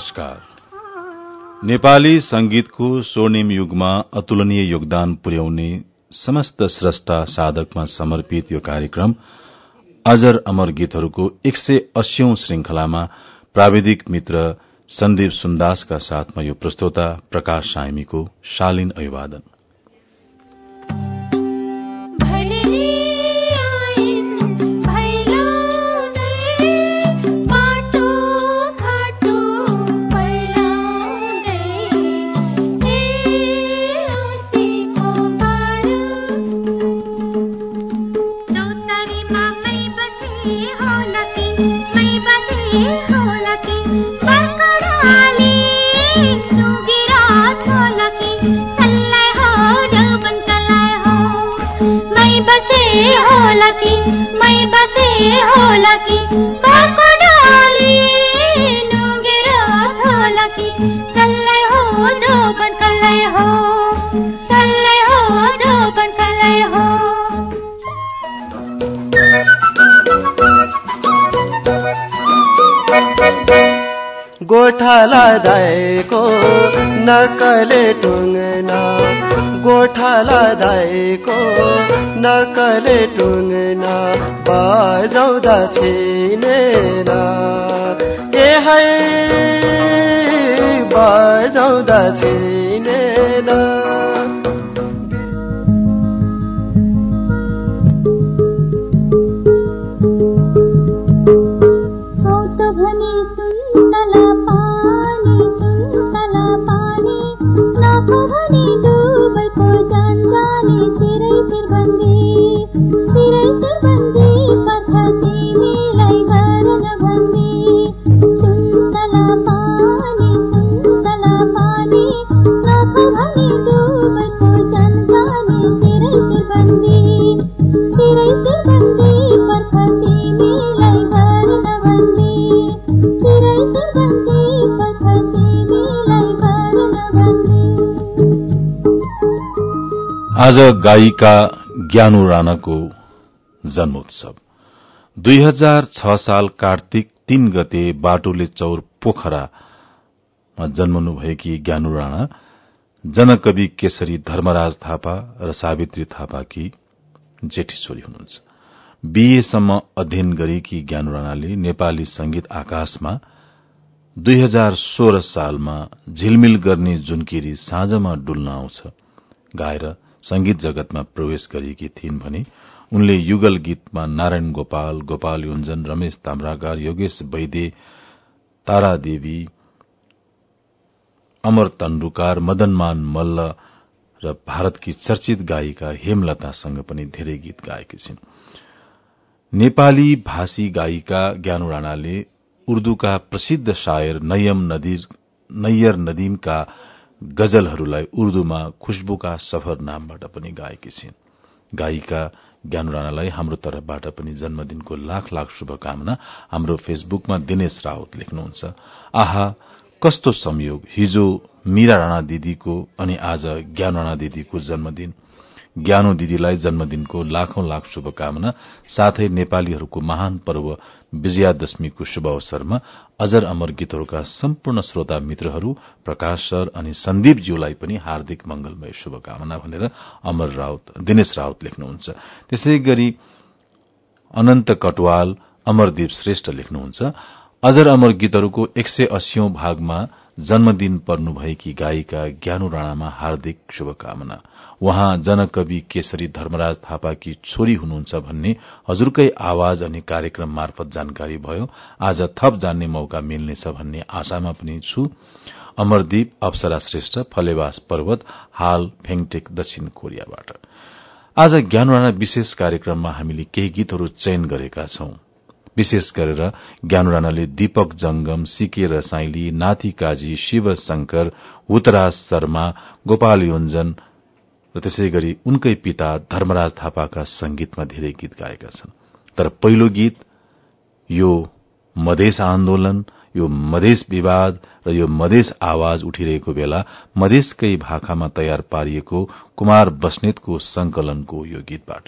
नमस्कार। नेपाली संगीतको स्वर्णिम युगमा अतुलनीय योगदान पुर्याउने समस्त स्रष्टा साधकमा समर्पित यो कार्यक्रम अजर अमर गीतहरूको एक सय अस्सीौं श्रृंखलामा प्राविधिक मित्र सन्दीप सुन्दासका साथमा यो प्रस्तोता प्रकाश साइमीको शालीन अभिवादन। गोठाला दाएको नकले टुङ्ना गोठाला दाएको नकले टुङ्ना बजाउँदा छिनेर ए है बजाउँदा छिनेर आज गायिका ज्ञानु राणाको जन्मोत्सव। दुई हजार छ साल कार्तिक तीन गते बाटोले चौर पोखरामा जन्मनुभएकी ज्ञानु राणा जनकवि केशरी धर्मराज थापा र सावित्री थापाकी जेठी छोरी हुनुहुन्छ। बीएसम्म अध्ययन गरेकी ज्ञानु राणाले नेपाली संगीत आकाशमा दुई हजार सोह्र सालमा झिलमिल गर्ने जुनकिरी साँझमा डुल्न आउँछ गाएर संगीत जगतमा प्रवेश गरेकी थिइन् भने उनले युगल गीतमा नारायण गोपाल गोपाल योन्जन रमेश ताम्राकार योगेश वैदे तारादेवी अमर तण्डुकार मदनमान मल्ल र भारतकी चर्चित गायिका हेमलतासँग पनि धेरै गीत गाएकी छिन्। नेपाली भाषी गायिका ज्ञानु राणाले उर्दूका प्रसिद्ध शायर नयम नदीर नैयर नदीमका गजलहरूलाई उर्दूमा खुशबुका सफर नामबाट पनि गाएकी छिन्। गायिका ज्ञानु राणालाई हाम्रो तर्फबाट पनि जन्मदिनको लाख लाख शुभकामना हाम्रो फेसबुकमा दिनेश रावत लेख्नुहुन्छ। आहा कस्तो संयोग हिजो मीरा राणा दिदीको अनि आज ज्ञान राणा दिदीको जन्मदिन। ज्ञानो दिदीलाई जन्मदिनको लाखौं लाख शुभकामना साथै नेपालीहरूको महान पर्व विजयादशमीको शुभ अवसरमा अजर अमर गीतहरूका सम्पूर्ण श्रोता मित्रहरू प्रकाश सर अनि सन्दीपज्यूलाई पनि हार्दिक मंगलमय शुभकामना भनेर अमर राउत दिनेश राउत लेख्नुहुन्छ। त्यसै गरी अनन्त कटवाल अमरदीप श्रेष्ठ लेख्नुहुन्छ। अजर अमर गीतहरूको एक सय अस्सीौं भागमा जन्मदिन पर्नुभएकी गायिका ज्ञानु राणामा हार्दिक शुभकामना। उहाँ जनकवि केशरी धर्मराज थापाकी छोरी हुनुहुन्छ भन्ने हजुरकै आवाज अनि कार्यक्रम मार्फत जानकारी भयो। आज थप जान्ने मौका मिल्नेछ भन्ने आशामा पनि छु। अमरदीप अप्सरा श्रेष्ठ फलेवास पर्वत हाल फेङटेक दक्षिण कोरियाबाट। आज ज्ञान राणा विशेष कार्यक्रममा हामीले केही गीतहरू चयन गरेका छौं। विशेष गरेर ज्ञानु राणाले दीपक जंगम सिके र साइली नाथी काजी शिव शंकर हुतराज शर्मा गोपाल योन्जन र त्यसै गरी उनकै पिता धर्मराज थापाका संगीतमा धेरै गीत गाएका छन्। तर पहिलो गीत यो मधेस आन्दोलन यो मधेस विवाद र यो मधेस आवाज उठिरहेको बेला मधेसकै भाकामा तयार पारिएको कुमार बस्नेतको संकलनको यो गीतबाट।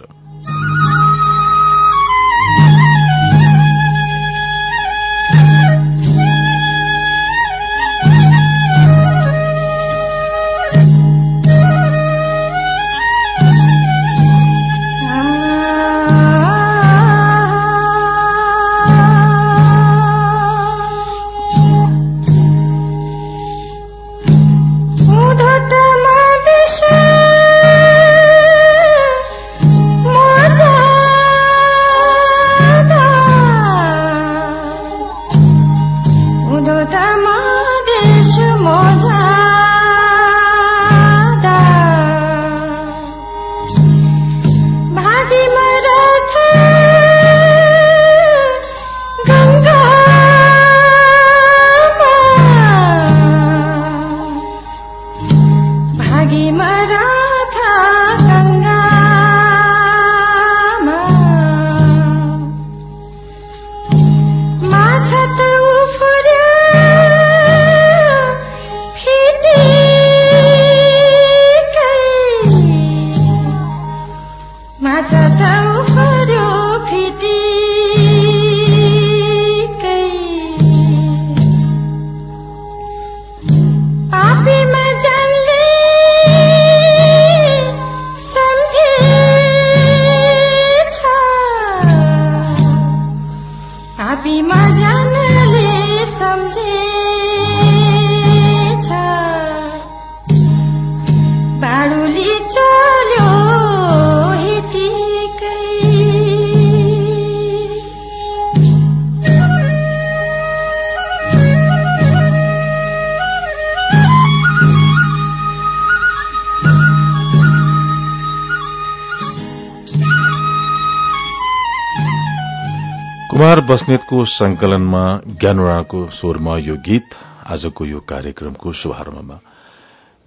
बस्नेतको संकलनमा ज्ञानोराको स्वरमा यो गीत आजको यो कार्यक्रमको शुभारम्भमा।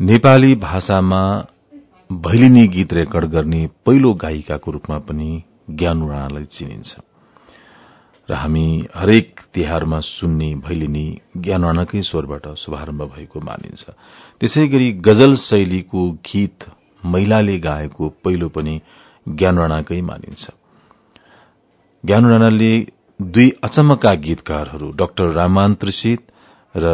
नेपाली भाषामा भैलिनी गीत रेकर्ड गर्ने पहिलो गायिकाको रूपमा पनि ज्ञानु चिनिन्छ। र हामी हरेक तिहारमा सुन्ने भैलिनी ज्ञान स्वरबाट शुभारम्भ भएको मानिन्छ। त्यसै गरी गजल शैलीको गीत महिलाले गाएको पहिलो पनि ज्ञान मानिन्छ। ज्ञान राणाले दुई अचम्मका गीतकारहरू डाक्टर रामान त्रिषित र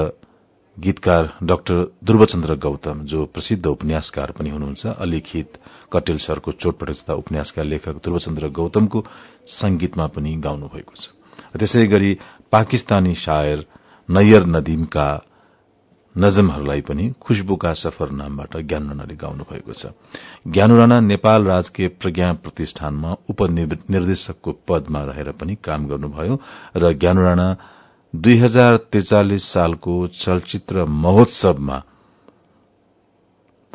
गीतकार डाक्टर ध्रुवचन्द्र गौतम जो प्रसिद्ध उपन्यासकार पनि हुनुहुन्छ। अलिखित कटेल सरको चोटपटक उपन्यासका लेखक ध्रुवचन्द्र गौतमको संगीतमा पनि गाउनु भएको छ। त्यसै गरी पाकिस्तानी शायर नैयर नदीमका नजमहरूलाई पनि खुशबुका सफर नामबाट ज्ञान राणाले गाउनु भएको छ। ज्ञानु राणा नेपाल राजकीय प्रज्ञा प्रतिष्ठानमा उपनिर्देशकको पदमा रहेर पनि काम गर्नुभयो र ज्ञानु राणा दुई हजार त्रिचालिस सालको चलचित्र महोत्सवमा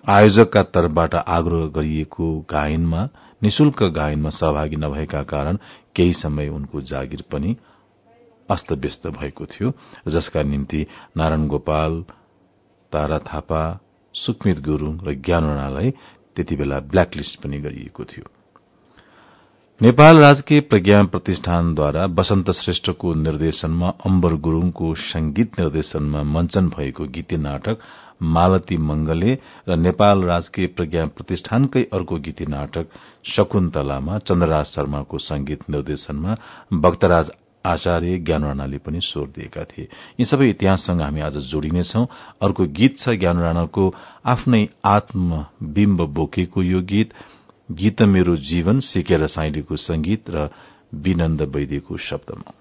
आयोजकका तर्फबाट आग्रह गरिएको गायनमा निशुल्क गायनमा सहभागी नभएका कारण केही समय उनको जागिर पनि अस्तव्यस्त भएको थियो जसका निम्ति नारायण गोपाल तारा थापा सुकमित गुरूङ र ज्ञान राणालाई त्यति बेला ब्ल्याकलिस्ट पनि गरिएको थियो। नेपाल राजकीय प्रज्ञा प्रतिष्ठानद्वारा वसन्त श्रेष्ठको निर्देशनमा अम्बर गुरूङको संगीत निर्देशनमा मञ्चन भएको गीती नाटक मालती मंगले र नेपाल राजकीय प्रज्ञा प्रतिष्ठानकै अर्को गीती नाटक शकुन्तलामा चन्द्रराज शर्माको संगीत निर्देशनमा भक्तराज आचार्य ज्ञान राणाले पनि स्वर दिएका थिए। यी सबै इतिहाससँग हामी आज जोडिनेछौ। अर्को गीत छ ज्ञान राणाको आफ्नै आत्मबिम्ब बोकेको यो गीत गीत मेरो जीवन सिकेर साइलीको संगीत र विनन्द वैद्यको शब्दमा।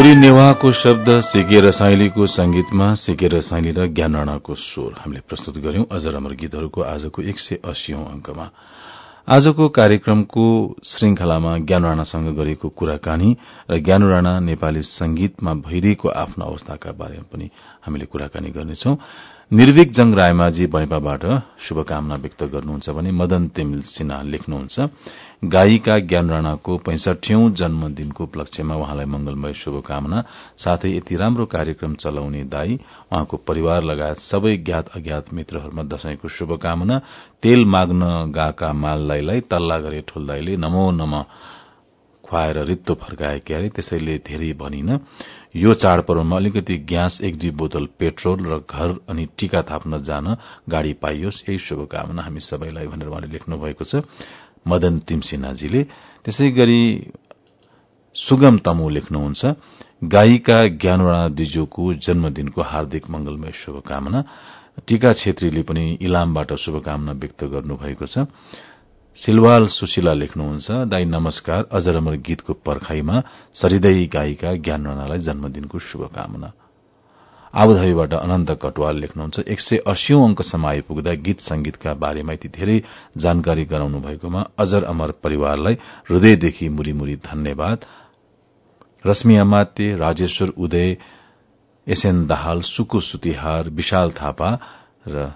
गौरी नेवाको शब्द सिके रसाइलीको संगीतमा सिके रसाइली र ज्ञान राणाको स्वर हामीले प्रस्तुत गर्यौं। अझ अमर गीतहरूको आजको एक सय अस्सीौं अंकमा आजको कार्यक्रमको श्रृंखलामा ज्ञान राणासँग गरिएको कुराकानी र ज्ञान राणा नेपाली संगीतमा भइरहेको आफ्नो अवस्थाका बारेमा पनि हामीले कुराकानी गर्नेछौं। निर्विक जंग रायमाझी बनेपाबाट शुभकामना व्यक्त गर्नुहुन्छ भने मदन तिमिल सिन्हा लेख्नुहुन्छ। गायिका ज्ञान राणाको पैंसठौं जन्मदिनको उपलक्ष्यमा उहाँलाई मंगलमय शुभकामना साथै यति राम्रो कार्यक्रम चलाउने दाई उहाँको परिवार लगायत सबै ज्ञात अज्ञात मित्रहरूमा दशैंको शुभकामना तेल माग्न गाका मालदाईलाई तल्ला गरे ठुल्दाईले नमो नम खुवाएर रित्तो फर्काए क्यारे त्यसैले धेरै भनिन। यो चाडपर्वमा अलिकति ग्यास एक दुई बोतल पेट्रोल र घर अनि टीका थाप्न जान गाड़ी पाइयोस् यही शुभकामना हामी सबैलाई भनेर उहाँले लेख्नु भएको छ। मदन तिमसिन्हाजीले त्यसै गरी सुगम तमु लेख्नुहुन्छ गायिका ज्ञानराणा दिजोको जन्मदिनको हार्दिक मंगलमय शुभकामना। टीका छेत्रीले पनि इलामबाट शुभकामना व्यक्त गर्नुभएको छ। सिलवाल सुशीला लेख्नुहुन्छ दाई नमस्कार अजरमर गीतको पर्खाईमा सरिदय गायिका ज्ञान राणालाई जन्मदिनको शुभकामना। आबुधाबीबाट अनन्त कटवाल लेख्नुहुन्छ एक सय अस्सीौं अंकसम्म आइपुग्दा गीत संगीतका बारेमा यति धेरै जानकारी गराउनु भएकोमा अजर अमर परिवारलाई हृदयदेखि मुरी धन्यवाद। रश्मि अमात्य राजेश्वर उदय एसएन दाहाल सुकु सुतिहार विशाल थापा र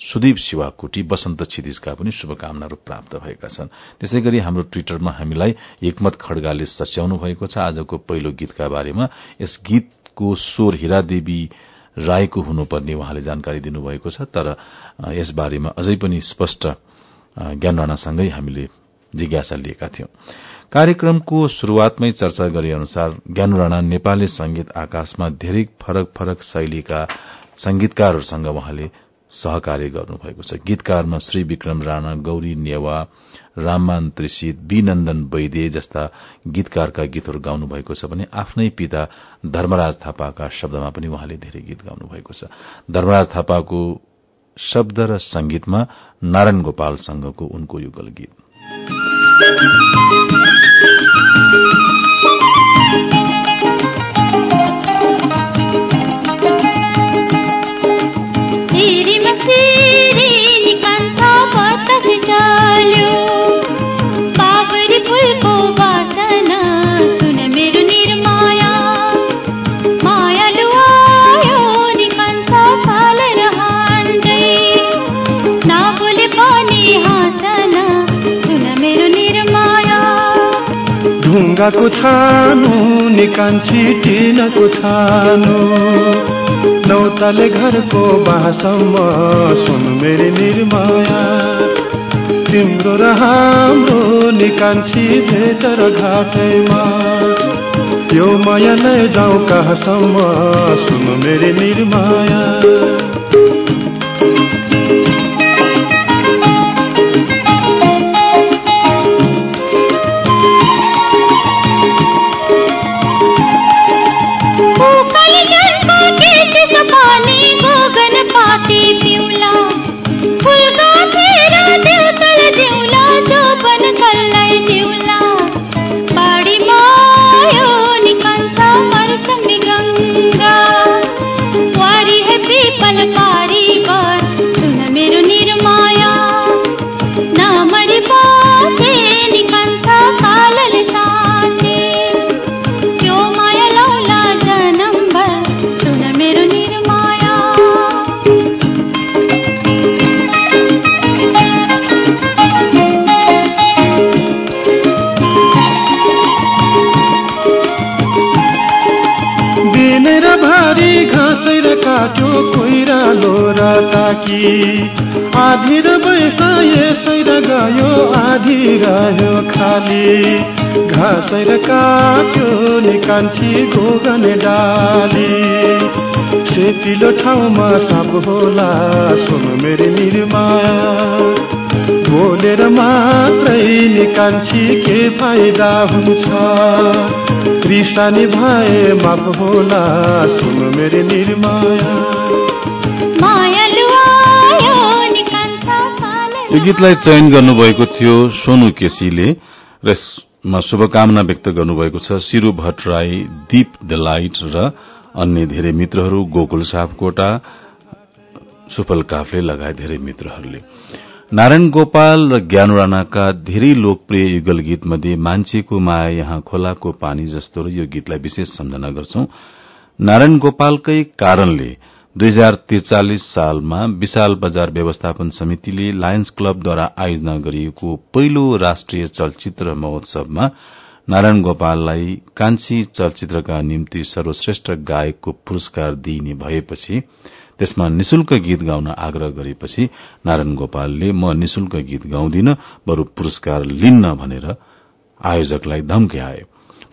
सुदीप शिवाकुटी वसन्त छिदिजका पनि शुभकामनाहरू प्राप्त भएका छन्। त्यसै गरी हाम्रो ट्विटरमा हामीलाई एकमत खड्गाले सच्याउनु भएको छ। आजको पहिलो गीतका बारेमा यस गीत को स्वर हिरादेवी राईको हुनुपर्ने उहाँले जानकारी दिनुभएको छ तर यस बारेमा अझै पनि स्पष्ट ज्ञान राणासँगै हामीले जिज्ञासा लिएका थियौं। कार्यक्रमको शुरूआतमै चर्चा गरे अनुसार ज्ञान राणा नेपाली संगीत आकाशमा धेरै फरक फरक शैलीका संगीतकारहरूसँग उहाँले सहकार्य गर्नुभएको छ। गीतकारमा श्री विक्रम राणा गौरी नेवा राममान त्रिषित विनन्दन वैद्य जस्ता गीतकारका गीतहरू गाउनु भएको छ भने आफ्नै पिता धर्मराज थापाका शब्दमा पनि उहाँले धेरै गीत गाउनु भएको छ। धर्मराज थापाको शब्द र संगीतमा नारायण गोपालसँगको उनको युगल गीत। ढुङ्गाको छानो निकान्छी टिनको छानो। नौताले घरको बासम्म सुन मेरी निर्माया। तिम्रो र हाम्रो निकान्छी भेट र घाटैमा। त्यो माया नै जाउँ कहाँसम्म सुन मेरी निर्माया। बाती पिउला फुलका तेरा दिल तल देउला रह्यो खाली घाँसै र काट्यो निकान्थी गोगन डाली। सेतिलो ठाउँमा साप होला सुन मेरो निर्माया बोलेर मात्रै निकान्छी के फाइदा हुन्छ? रिसानी भए माप होला सुन मेरो निर्माया यो गीतलाई चयन गर्नुभएको थियो सोनु केसीले र मा शुभकामना व्यक्त गर्नुभएको छ शिरू भट्टराई दीप द लाइट र अन्य धेरै मित्रहरू गोकुल सापकोटा सुफल काफले लगायत धेरै मित्रहरूले। नारायण गोपाल र ज्ञान राणाका धेरै लोकप्रिय युगल गीत मध्ये मान्छेको माया यहाँ खोलाको पानी जस्तो र यो गीतलाई विशेष सम्झना गर्छौं। नारायण गोपालकै कारणले दुई हजार त्रिचालिस सालमा विशाल बजार व्यवस्थापन समितिले लायन्स क्लबद्वारा आयोजना गरिएको पहिलो राष्ट्रिय चलचित्र महोत्सवमा नारायण गोपाललाई कान्छी चलचित्रका निम्ति सर्वश्रेष्ठ गायकको पुरस्कार दिइने भएपछि त्यसमा निशुल्क गीत गाउन आग्रह गरेपछि नारायण गोपालले म निशुल्क गीत गाउँदिन बरू पुरस्कार लिन्न भनेर आयोजकलाई धम्क्याए।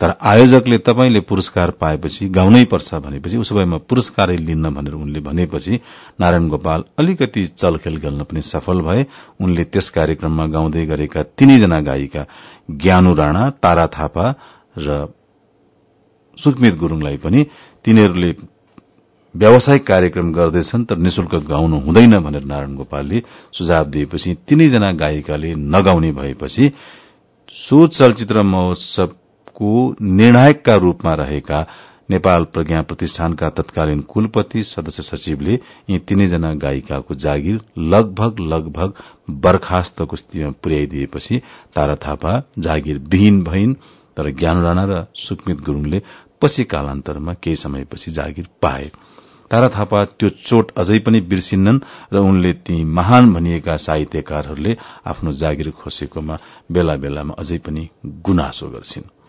तर आयोजकले तपाईँले पुरस्कार पाएपछि गाउनै पर्छ भनेपछि उसो भए म पुरस्कारै लिन्न भनेर उनले भनेपछि नारायण गोपाल अलिकति चलखेल गर्न पनि सफल भए। उनले त्यस कार्यक्रममा गाउँदै गरेका तीनैजना गायिका ज्ञानु राणा तारा थापा र सुकमित गुरूङलाई पनि तिनीहरूले व्यावसायिक कार्यक्रम गर्दैछन् तर निशुल्क गाउनु हुँदैन भनेर नारायण गोपालले सुझाव दिएपछि तीनैजना गायिकाले नगाउने भएपछि सो चलचित्र महोत्सवको निर्णायकका रूपमा रहेका नेपाल प्रज्ञा प्रतिष्ठानका तत्कालीन कुलपति सदस्य सचिवले यी तीनैजना गायिकाको जागिर लगभग लगभग बर्खास्तको स्थितिमा पुर्याइदिएपछि तारा थापा जागिर विहीन भइन् तर ज्ञान राणा र सुकमित गुरूङले पछि कालान्तरमा केही समयपछि जागिर पाए। तारा थापा त्यो चोट अझै पनि बिर्सिन्नन् र उनले ती महान भनिएका साहित्यकारहरूले आफ्नो जागिर खोसेकोमा बेला बेलामा अझै पनि गुनासो गर्छिन्।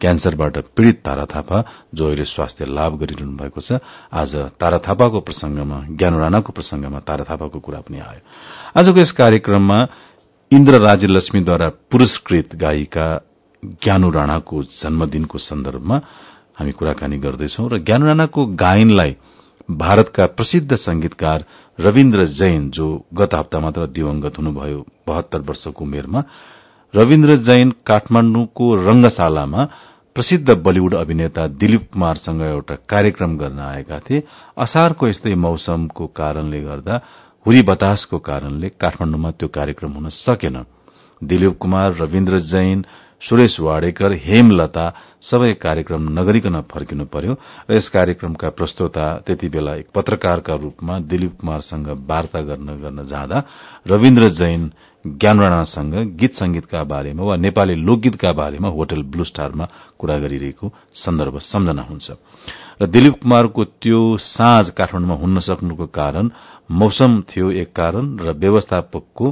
क्यान्सरबाट पीड़ित तारा थापा जो अहिले स्वास्थ्य लाभ गरिरहनु भएको छ आज तारा थापाको प्रसंगमा ज्ञान राणाको प्रसंगमा तारा थापाको कुरा पनि आयो। आजको यस कार्यक्रममा इन्द्र राज्य लक्ष्मीद्वारा पुरस्कृत गायिका ज्ञानु राणाको जन्मदिनको सन्दर्भमा हामी कुराकानी गर्दैछौ र ज्ञानु राणाको गायनलाई भारतका प्रसिद्ध संगीतकार रविन्द्र जैन जो गत हप्ता मात्र दिवंगत हुनुभयो बहत्तर वर्षको उमेरमा रविन्द्र जैन काठमाण्डुको रंगशालामा प्रसिद्ध बलिउड अभिनेता दिलीप कुमारसँग एउटा कार्यक्रम गर्न आएका थिए। असारको यस्तै मौसमको कारणले गर्दा हुरी बतासको कारणले काठमाण्डुमा त्यो कार्यक्रम हुन सकेन। दिलीप कुमार रविन्द्र जैन सुरेश वाडेकर हेमलता सबै कार्यक्रम नगरिकन फर्किनु पर्यो र यस कार्यक्रमका प्रस्तोता त्यति बेला एक पत्रकारका रूपमा दिलीप कुमारसँग वार्ता गर्न गर्न जाँदा रविन्द्र जैन ज्ञान राणासँग गीत संगीतका बारेमा वा नेपाली लोकगीतका बारेमा होटल ब्लू स्टारमा कुरा गरिरहेको सन्दर्भ सम्झना हुन्छ। र दिलीप कुमारको त्यो साँझ काठमाडौँमा हुन सक्नुको कारण मौसम थियो एक कारण र व्यवस्थापकको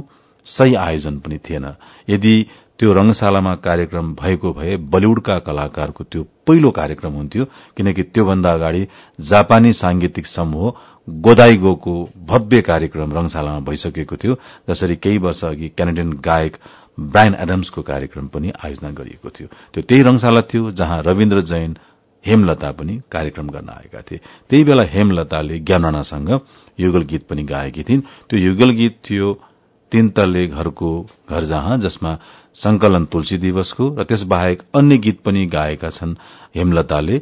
सही आयोजन पनि थिएन। यदि त्यो रंगशालामा कार्यक्रम भएको भए बलिउडका कलाकारको त्यो पहिलो कार्यक्रम हुन्थ्यो किनकि त्योभन्दा अगाडि जापानी सांगीतिक समूह गोदाइगोको भव्य कार्यक्रम रंगशालामा भइसकेको थियो जसरी केही वर्ष अघि क्यानाडियन गायक ब्रायन एडम्सको कार्यक्रम पनि आयोजना गरिएको थियो। त्यो त्यही रंगशाला थियो जहाँ रविन्द्र जैन हेमलता पनि कार्यक्रम गर्न आएका थिए। त्यही बेला हेमलताले ज्ञानराणासँग युगल गीत पनि गाएकी थिइन्। त्यो युगल गीत थियो तीन तल्ले घरको घर जहाँ जसमा संकलन तुलसी दिवसको र त्यसबाहेक अन्य गीत पनि गाएका छन् हेमलताले।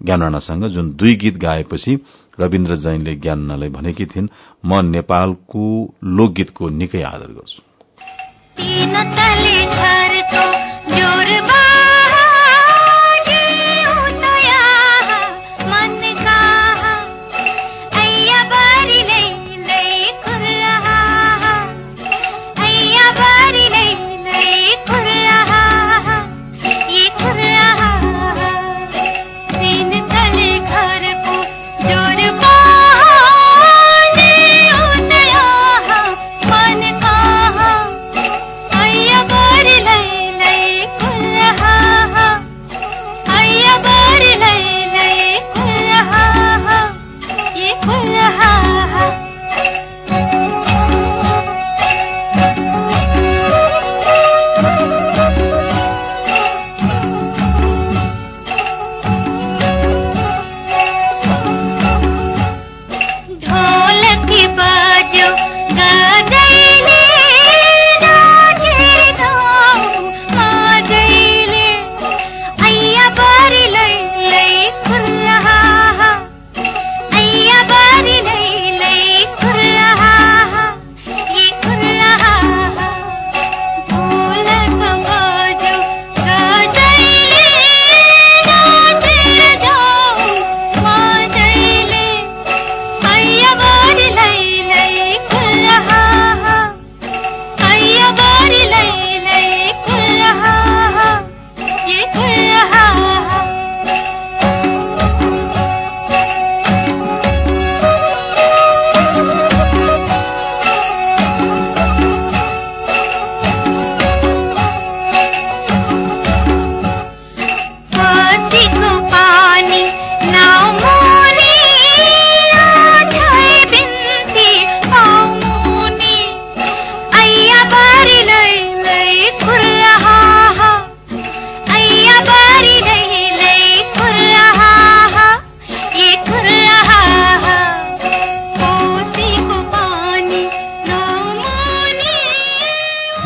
ज्ञानराणासँग जुन दुई गीत गाएपछि रविन्द्र जैनले ज्ञाननालाई भनेकी थिइन् म नेपालको लोकगीतको निकै आदर गर्छु।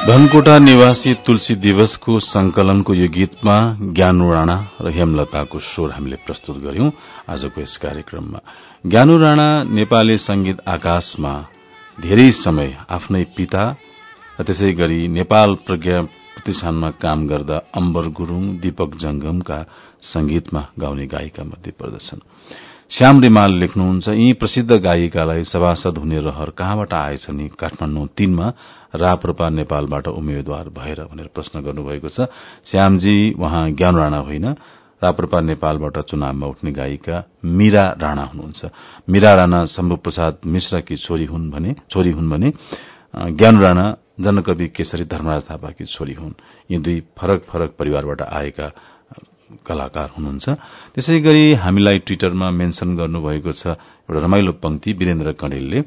धनकोटा निवासी तुलसी दिवसको संकलनको यो गीतमा ज्ञानु राणा र हेमलताको स्वर हामीले प्रस्तुत गर्यौं आजको यस कार्यक्रममा। ज्ञानु राणा नेपाली संगीत आकाशमा धेरै समय आफ्नै पिता त्यसै गरी नेपाल प्रज्ञा प्रतिष्ठानमा काम गर्दा अम्बर गुरूङ दीपक जंगमका संगीतमा गाउने गायिका मध्ये पर्दछन् श्याम रिमाल लेख्नुहुन्छ यी प्रसिद्ध गायिकालाई सभासद हुने रहर कहाँबाट आएछ नि? काठमाडौँ तीनमा राप्रपा नेपालबाट उम्मेद्वार भएर भनेर प्रश्न गर्नुभएको छ। श्यामजी उहाँ ज्ञान राणा होइन। राप्रपा नेपालबाट चुनावमा उठ्ने गायिका मीरा राणा हुनुहुन्छ। मीरा राणा शम्भु प्रसाद मिश्रकी छोरी छोरी हुन् भने ज्ञान राणा जनकवि केशरी धर्मराज थापाकी छोरी हुन्। यी दुई फरक फरक परिवारबाट आएका कलाकार हुनुहुन्छ। त्यसै गरी हामीलाई ट्विटरमा मेन्शन गर्नुभएको छ एउटा रमाइलो पंक्ति वीरेन्द्र कणेलले।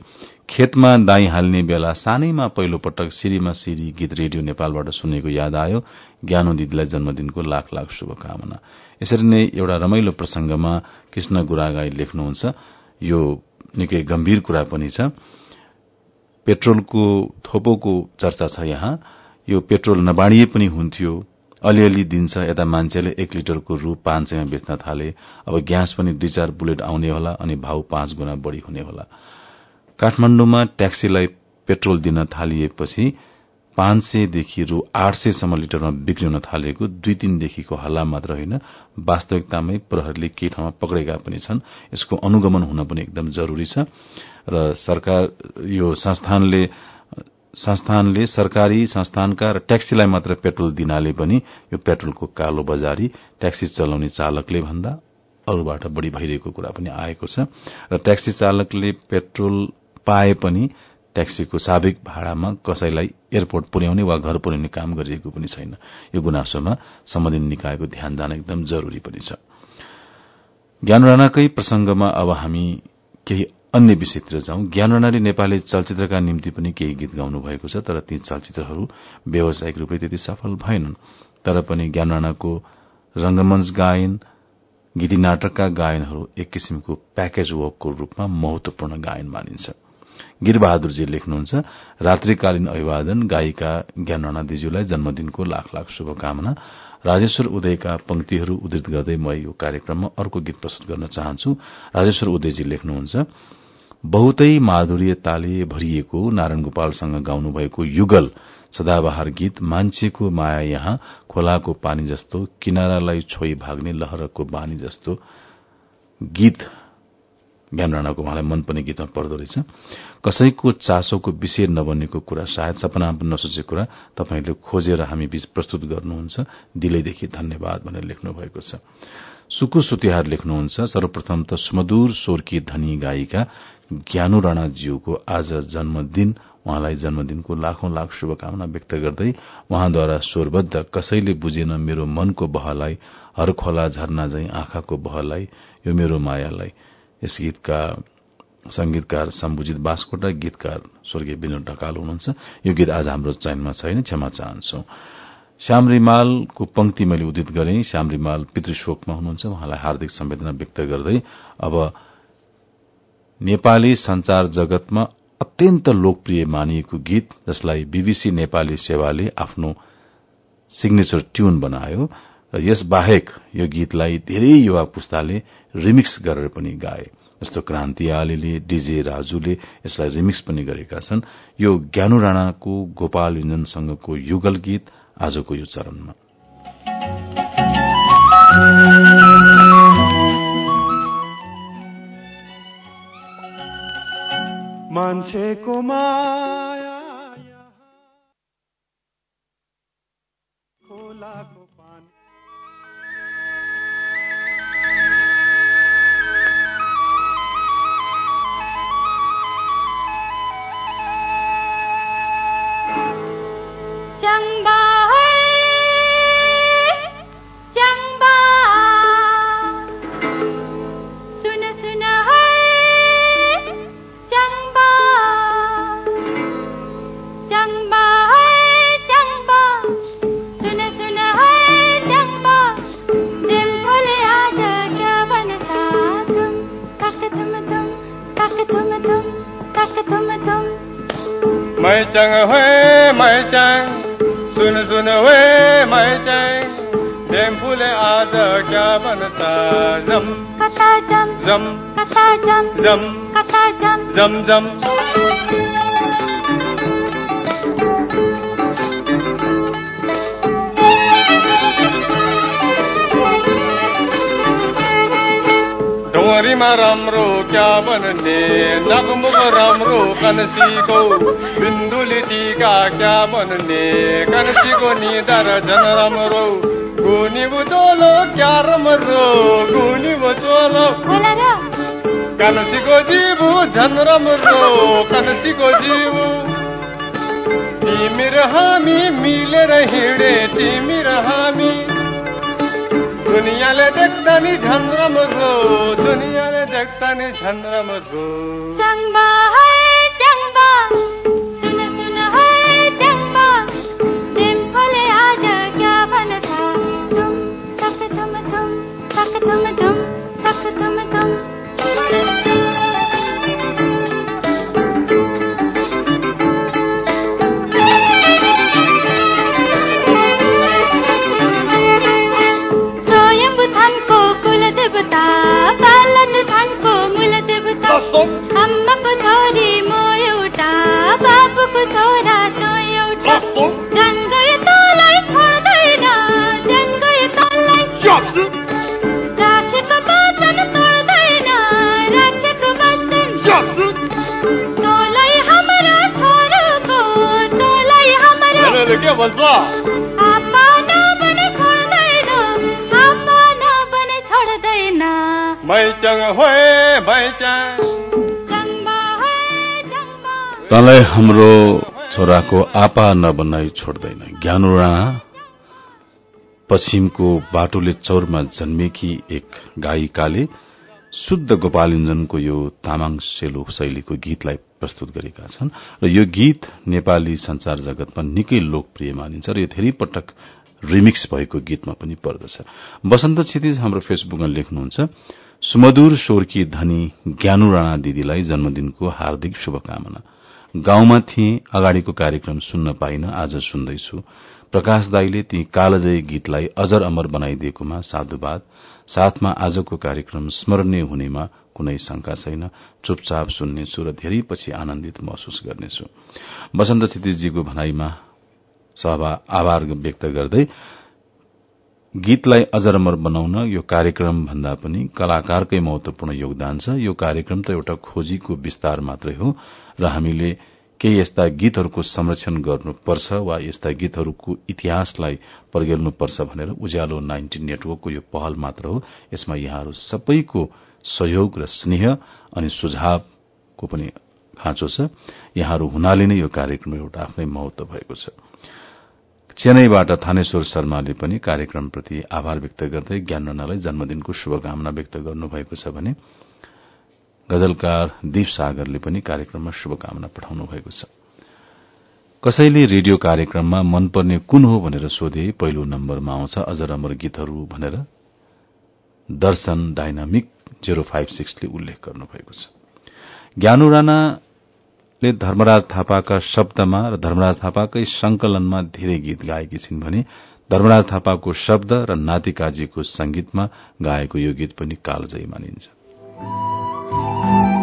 खेतमा दाई हाल्ने बेला सानैमा पहिलो पटक सिरीमा सिरी गीत रेडियो नेपालबाट सुनेको याद आयो। ज्ञानो दिदीलाई जन्मदिनको लाख लाख शुभकामना। यसरी नै एउटा रमाइलो प्रसंगमा कृष्ण गुरागाई लेख्नुहुन्छ। यो निकै गम्भीर कुरा पनि छ। पेट्रोलको थोपोको चर्चा छ यहाँ। यो पेट्रोल नबाड़िए पनि हुन्थ्यो। अलिअलि दिन्छ यता मान्छेले एक लिटरको रू पाँच सयमा बेच्न थाले। अब ग्यास पनि दुई चार बुलेट आउने होला अनि भाउ पाँच गुणा बढ़ी हुने होला। काठमाण्डुमा ट्याक्सीलाई पेट्रोल दिन थालिएपछि पाँच सयदेखि रू आठ सयसम्म लिटरमा बिक्री हुन थालेको दुई दिनदेखिको हल्ला मात्र होइन वास्तविकतामै प्रहरीले केही ठाउँमा पक्रेका पनि छन्। यसको अनुगमन हुन पनि एकदम जरूरी छ। र सरकार यो संस्थानले संस्थानले सरकारी संस्थानका र ट्याक्सीलाई मात्र पेट्रोल दिनाले पनि यो पेट्रोलको कालो बजारी ट्याक्सी चलाउने चालकले भन्दा अरूबाट बढ़ी भइरहेको कुरा पनि आएको छ। र ट्याक्सी चालकले पेट्रोल पाए पनि ट्याक्सीको साविक भाड़ामा कसैलाई एयरपोर्ट पुर्याउने वा घर पुर्याउने काम गरिएको पनि छैन। यो गुनासोमा सम्बन्धित निकायको ध्यान जान एकदम जरूरी पनि छ। ज्ञान राणाकै प्रसंगमा अब हामी केही अन्य विषयतिर जाउँ। ज्ञान राणाले नेपाली चलचित्रका निम्ति पनि केही गीत गाउनु भएको छ तर ती चलचित्रहरू व्यावसायिक रूपले त्यति सफल भएनन्। तर पनि ज्ञान राणाको रंगमंच गायन गीति नाटकका गायनहरू एक किसिमको प्याकेज वर्कको रूपमा महत्वपूर्ण गायन मानिन्छ। गिरबहादुरजी लेख्नुहुन्छ रात्रिकालीन अभिवादन गायिका ज्ञान राणा दिज्यूलाई जन्मदिनको लाख लाख शुभकामना। राजेश्वर उदयका पंक्तिहरू उद्धित गर्दै म यो कार्यक्रममा अर्को गीत प्रस्तुत गर्न चाहन्छु। राजेश्वर उदयजी लेख्नुहुन्छ बहुतै माधुर्यताले भरिएको नारायण गोपालसँग गाउनुभएको युगल सदाबहार गीत मान्छेको माया यहाँ खोलाको पानी जस्तो किनारालाई छोई भाग्ने लहरको बानी जस्तो गीत। ज्ञान राणाको उहाँलाई मनपर्ने गीतमा पर्दो रहेछ। कसैको चासोको विषय नबनेको कुरा सायद सपना पनि नसोचेको कुरा तपाईँले खोजेर हामी बीच प्रस्तुत गर्नुहुन्छ। दिलैदेखि धन्यवाद भनेर लेख्नु भएको छ। सुकु सुतिहार लेख्नुहुन्छ। सर्वप्रथम त सुमधुर स्वरकी धनी गायिका ज्ञानु राणाज्यूको आज जन्मदिन उहाँलाई जन्मदिनको लाखौं लाख शुभकामना व्यक्त गर्दै उहाँद्वारा स्वरबद्ध कसैले बुझेन मेरो मनको बहलाई हर खोला झरना झै आँखाको बहलाई यो मेरो मायालाई। यस गीतका संगीतकार सम्बुजित बास्कोटा गीतकार स्वर्गीय विनोद ढकाल हुनुहुन्छ। यो गीत आज हाम्रो चयनमा छैन क्षमा चाहन्छौ। श्याम रिमालको पंक्ति मैले उदित गरे। श्याम रिमाल पितृशोकमा हुनुहुन्छ। उहाँलाई हार्दिक संवेदना व्यक्त गर्दै अब नेपाली संचार जगतमा अत्यन्त लोकप्रिय मानिएको गीत जसलाई बीबीसी नेपाली सेवाले आफ्नो सिग्नेचर ट्यून बनायो र यस बाहेक यो गीतलाई धेरै युवा पुस्ताले रिमिक्स गरेर पनि गाए। जस्तो क्रान्ति आलीले डीजे राजुले यसलाई रिमिक्स पनि गरेका छन्। यो ज्ञानु राणाको गोपाल युञ्जनसँगको युगल गीत आजको यो चरणमा। मान्छेको माया खोलाको मैचङ हे मैचङ सुन सुन हे मैचङ डेम्फुले आज क्या बनता? जम। जम? जम। जम? जम जम। डोरीमा राम्रो क्या बन्ने? नगमुग राम्रो कनसीको बिन्दुली टिका क्या बन्ने? कनसीको निधार झन राम्रो गुनी बुचोलो क्या राम्रो गुनी बुचोलो कनसीको जीवु झन राम्रो कनसीको जीवु। तिमी र हामी मिलेर हिँडे तिमी र हामी दुनियाँले देख्दा नि झन राम्रो दुनियाँले देख्दा नि झन राम्रो तँलाई हाम्रो छोराको आपा नबनाई छोड्दैन। ज्ञानु राणा पश्चिमको बाटोले चौरमा जन्मेकी एक गायिकाले शुद्ध गोपालिञ्जनको यो तामाङ सेलो शैलीको गीतलाई प्रस्तुत गरेका छन् र यो गीत नेपाली संचार जगतमा निकै लोकप्रिय मानिन्छ र यो धेरै पटक रिमिक्स भएको गीतमा पनि पर्दछ। वसन्त क्षितिज हाम्रो फेसबुकमा लेख्नुहुन्छ सुमधुर स्वरकी धनी ज्ञानु राणा दिदीलाई जन्मदिनको हार्दिक शुभकामना। गाउँमा थिए अगाडिको कार्यक्रम सुन्न पाइन आज सुन्दैछु। प्रकाश दाईले ती कालजयी गीतलाई अजर अमर बनाइदिएकोमा साधुवाद। साथमा आजको कार्यक्रम स्मरणीय हुनेमा कुनै शंका छैन। चुपचाप सुन्नेछु र धेरै पछि आनन्दित महसुस गर्नेछु। वसन्त क्षितिजीको भनाईमा सभा आभार व्यक्त गर्दै गीतलाई अजरमर बनाउन यो कार्यक्रम भन्दा पनि कलाकारकै महत्वपूर्ण योगदान छ। यो कार्यक्रम त एउटा खोजीको विस्तार मात्रै हो र हामीले केही यस्ता गीतहरूको संरक्षण गर्नुपर्छ वा यस्ता गीतहरूको इतिहासलाई पर्गेल्नुपर्छ भनेर उज्यालो नाइन्टी नेटवर्कको यो पहल मात्र हो। यसमा यहाँहरू सबैको सहयोग र स्नेह अनि सुझावको पनि खाँचो छ। यहाँहरू हुनाले नै यो कार्यक्रम एउटा आफ्नै महत्व भएको छ। चेन्नईबाट थानेश्वर शर्माले पनि कार्यक्रमप्रति आभार व्यक्त गर्दै ज्ञानरनालाई जन्मदिनको शुभकामना व्यक्त गर्नुभएको छ भने गजलकार दीप सागरले पनि कार्यक्रममा शुभकामना पठाउनु भएको छ। कसैले रेडियो कार्यक्रममा मनपर्ने कुन हो भनेर सोधे पहिलो नम्बरमा आउँछ अजर अमर गीतहरू भनेर? दर्शन डाइनामिक जेरो फाइभ सिक्सले उल्लेख गर्नुभएको छ। ज्ञानु राणाले धर्मराज थापाका शब्दमा र धर्मराज थापाकै संकलनमा धेरै गीत गाएकी छिन् भने धर्मराज थापाको शब्द र नातिकाजीको संगीतमा गाएको यो गीत पनि कालजयी मानिन्छ। thank you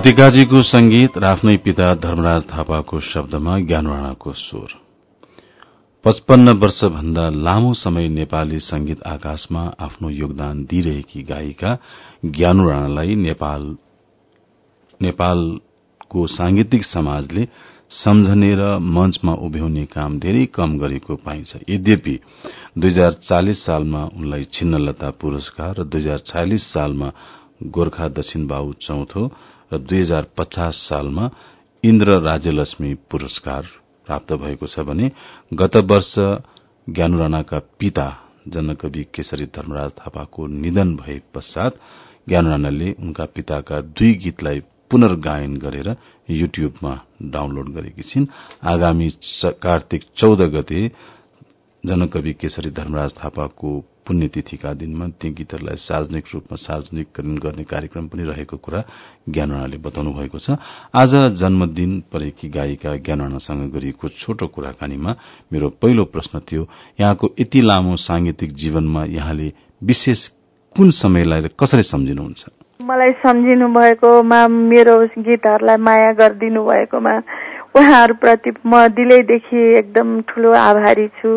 नातिकाजीको संगीत र आफ्नै पिता धर्मराज थापाको शब्दमा ज्ञान राणाको स्वर। पचपन्न वर्षभन्दा लामो समय नेपाली संगीत आकाशमा आफ्नो योगदान दिइरहेकी गायिका ज्ञानु राणालाई नेपाल नेपालको सांगीतिक समाजले सम्झने र मंचमा उभ्याउने काम धेरै कम गरेको पाइन्छ। यद्यपि दुई हजार चालिस सालमा उनलाई छिन्नलता पुरस्कार र दुई हजार छयालिस सालमा गोर्खा दक्षिण बाहु चौथो र दुई हजार पचास सालमा इन्द्र राज्यलक्ष्मी पुरस्कार प्राप्त भएको छ भने गत वर्ष ज्ञानु राणाका पिता जनकवि केशरी धर्मराज थापाको निधन भए पश्चात ज्ञानु राणाले उनका पिताका दुई गीतलाई पुनर्गायन गरेर युट्युबमा डाउनलोड गरेकी छिन्। आगामी कार्तिक चौध गते जनकवि केशरी धर्मराज थापाको पुण्यतिथिका दिनमा ती गीतहरूलाई सार्वजनिक रूपमा सार्वजनिकरण गर्ने कार्यक्रम पनि रहेको कुरा ज्ञान राणाले बताउनु भएको छ। आज जन्मदिन परेकी गायिका ज्ञान राणासँग गरिएको छोटो कुराकानीमा मेरो पहिलो प्रश्न थियो यहाँको यति लामो सांगीतिक जीवनमा यहाँले विशेष कुन समयलाई कसरी सम्झिनुहुन्छ? मलाई सम्झिनु भएकोमा मेरो गीतहरूलाई माया गरिदिनु भएकोमा उहाँहरूप्रति म दिलैदेखि एकदम ठुलो आभारी छु।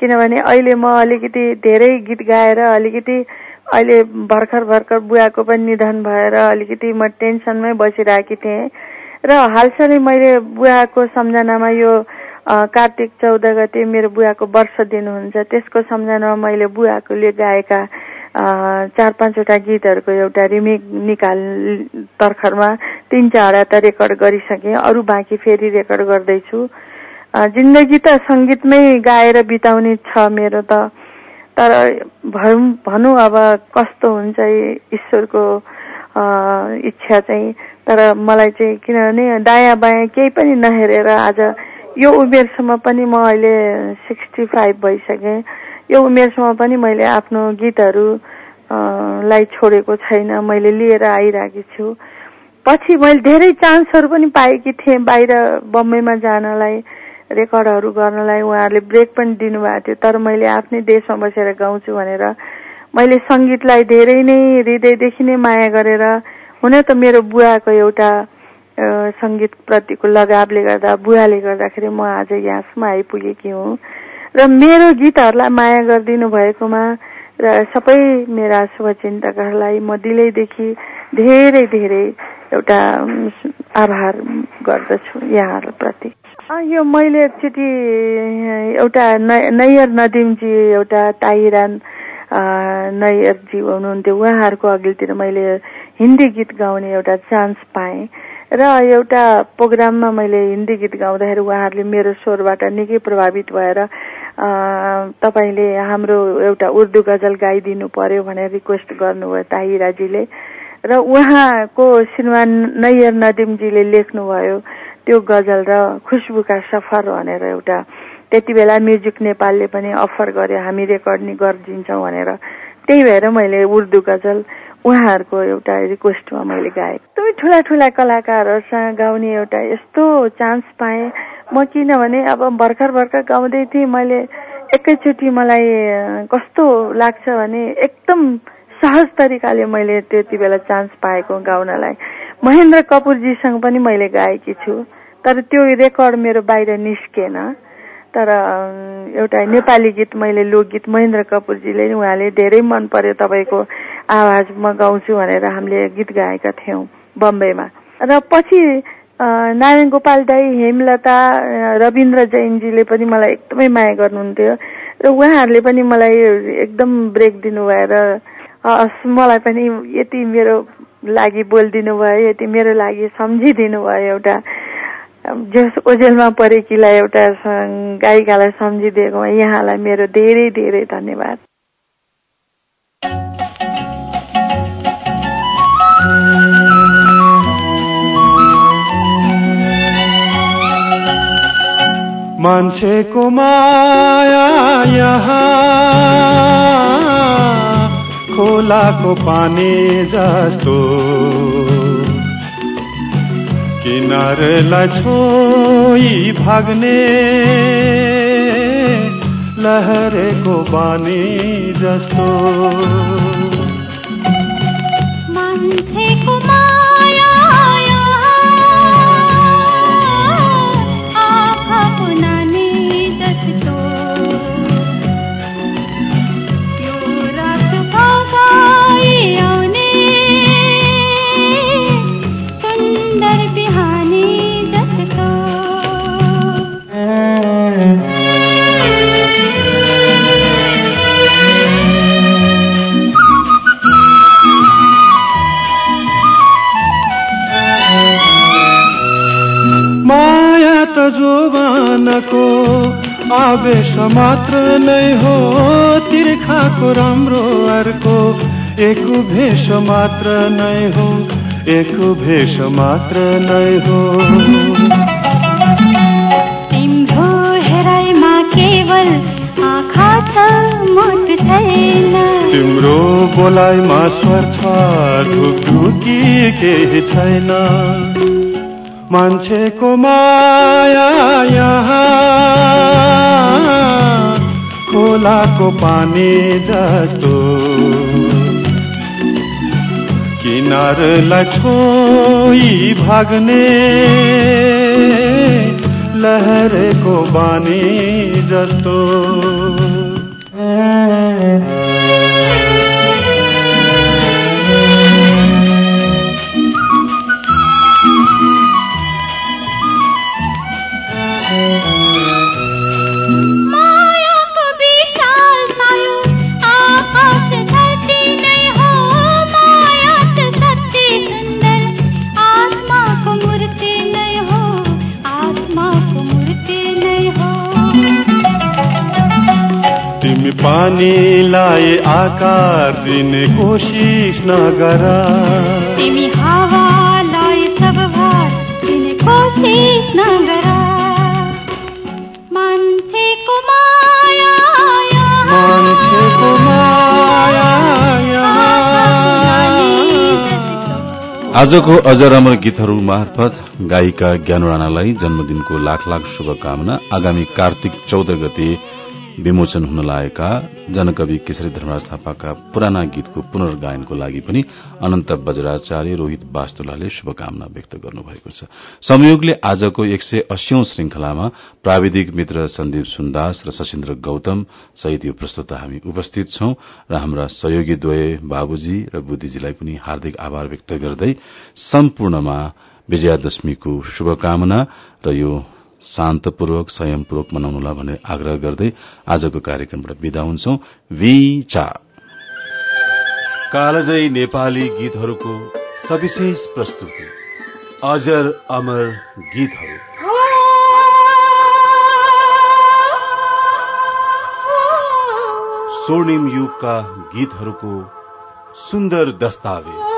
किनभने अहिले म अलिकति धेरै गीत गाएर अलिकति अहिले भर्खर भर्खर बुवाको पनि निधन भएर अलिकति म टेन्सनमै बसिरहेकी थिएँ। र हालसालै मैले बुवाको सम्झनामा यो कार्तिक चौध गते मेरो बुवाको वर्ष दिनुहुन्छ। त्यसको सम्झनामा मैले बुवाकोले गाएका चार पाँचवटा गीतहरूको एउटा रिमेक निकाल तर्खरमा तिन चारवटा रेकर्ड गरिसकेँ। अरू बाँकी फेरि रेकर्ड गर्दैछु। जिन्दगी त सङ्गीतमै गाएर बिताउने छ मेरो त। तर भनौँ अब कस्तो हुन्छ ईश्वरको इच्छा चाहिँ। तर मलाई चाहिँ किनभने दायाँ बायाँ केही पनि नहेरेर आज यो उमेरसम्म पनि म अहिले सिक्सटी फाइभ भइसकेँ। यो उमेरसम्म पनि मैले आफ्नो गीतहरू लाई छोडेको छैन। मैले लिएर आइरहेकी छु। पछि मैले धेरै चान्सहरू पनि पाएकी थिएँ बाहिर बम्बईमा जानलाई। रेकर्डहरू गर्नलाई उहाँहरूले ब्रेक पनि दिनुभएको थियो तर मैले आफ्नै देशमा बसेर गाउँछु भनेर मैले सङ्गीतलाई धेरै नै हृदयदेखि नै माया गरेर हुन त मेरो बुवाको एउटा सङ्गीतप्रतिको लगावले गर्दा बुवाले गर्दाखेरि म आज यहाँसम्म आइपुगेकी हुँ। र मेरो गीतहरूलाई माया गरिदिनु भएकोमा र सबै मेरा शुभचिन्तकहरूलाई म दिलैदेखि धेरै धेरै एउटा आभार गर्दछु यहाँहरूप्रति। यो मैले एकचोटि एउटा नैयर नदिमजी एउटा ताइरान नैयरजी हुनुहुन्थ्यो उहाँहरूको अघिल्तिर मैले हिन्दी गीत गाउने एउटा चान्स पाएँ। र एउटा प्रोग्राममा मैले हिन्दी गीत गाउँदाखेरि उहाँहरूले मेरो स्वरबाट निकै प्रभावित भएर तपाईँले हाम्रो एउटा उर्दू गजल गाइदिनु पर्यो भनेर रिक्वेस्ट गर्नुभयो ताहिराजीले र उहाँको श्रीमान नैयर नदिमजीले लेख्नुभयो। त्यो गजल र खुसबुका सफर भनेर एउटा त्यति बेला म्युजिक नेपालले पनि अफर गर्यो हामी रेकर्ड गरिदिन्छौँ भनेर। त्यही भएर मैले उर्दू गजल उहाँहरूको एउटा रिक्वेस्टमा मैले गाएँ। एकदमै ठुला ठुला कलाकारहरूसँग गाउने एउटा यस्तो चान्स पाएँ? म किनभने अब भर्खर भर्खर गाउँदै थिएँ मैले एकैचोटि मलाई कस्तो लाग्छ भने एकदम सहज तरिकाले मैले त्यति बेला चान्स पाएको गाउनलाई। महेन्द्र कपुरजीसँग पनि मैले गाएकी छु। तर त्यो रेकर्ड मेरो बाहिर निस्केन। तर एउटा नेपाली गीत मैले लोकगीत महेन्द्र कपुरजीले उहाँले धेरै मन पर्यो तपाईँको आवाज म गाउँछु भनेर हामीले गीत गाएका थियौँ बम्बईमा। र पछि नारायण गोपाल दाई हेमलता रविन्द्र जैनजीले पनि मलाई एकदमै माया गर्नुहुन्थ्यो। र उहाँहरूले पनि मलाई एकदम ब्रेक दिनुभयो र मलाई पनि यति मेरो लागि बोलिदिनु भयो यति मेरो लागि सम्झिदिनु भयो एउटा जस ओजेलमा परेकीलाई एउटा गायिकालाई सम्झिदिएकोमा यहाँलाई मेरो धेरै धेरै धन्यवाद। मान्छेको माया यहाँ। खोलाको पानी जस्तो। किनारलाई छोई भाग्ने लहरेको बानी जस्तो। मनको आवेश मात्र नै हो तिर्खाको राम्रो अर्को। एक भेष मात्र नै हो एक भेष मात्र नै हो। तिम्रो हेराइमा केवल आँखा छ मुट छैन। तिम्रो बोलाइमा स्वर छ ढुकढुकी केही छैन। मान्छेको माया यहाँ खोलाको पानी जस्तो। किनारलाई छोई भाग्ने लहरेको बानी जस्तो। पानीलाई आकार दिने कोसिस नगर। तिमी हावालाई सब भार दिने कोसिस नगर। मान्छेको माया मान्छेको। आजको अजर अमर गीतहरू मार्फत गायिका ज्ञानु राणालाई जन्मदिनको लाख लाख शुभकामना। आगामी कार्तिक चौध गते विमोचन हुन लागेका जनकवि केशरी धर्मराज थापाका पुराना गीतको पुनर्गायनको लागि पनि अनन्त बज्राचार्य रोहित वास्तुलाले शुभकामना व्यक्त गर्नुभएको छ। संयोगले आजको एक सय अस्सीौं श्रृंखलामा प्राविधिक मित्र सन्दीप सुन्दास र सशिन्द्र गौतम सहित यो प्रस्तुत हामी उपस्थित छौं र हाम्रा सहयोगी द्वय बाबुजी र बुद्धिजीलाई पनि हार्दिक आभार व्यक्त गर्दै सम्पूर्णमा विजयादशमीको शुभकामना र यो शान्तपूर्वक संयमपूर्वक मनाउनुला भनेर आग्रह गर्दै आजको कार्यक्रमबाट विदा हुन्छौ। विचा कालजयी नेपाली गीतहरूको सविशेष प्रस्तुति। अजर अमर गीतहरू। स्वर्णिम युगका गीतहरूको सुन्दर दस्तावेज।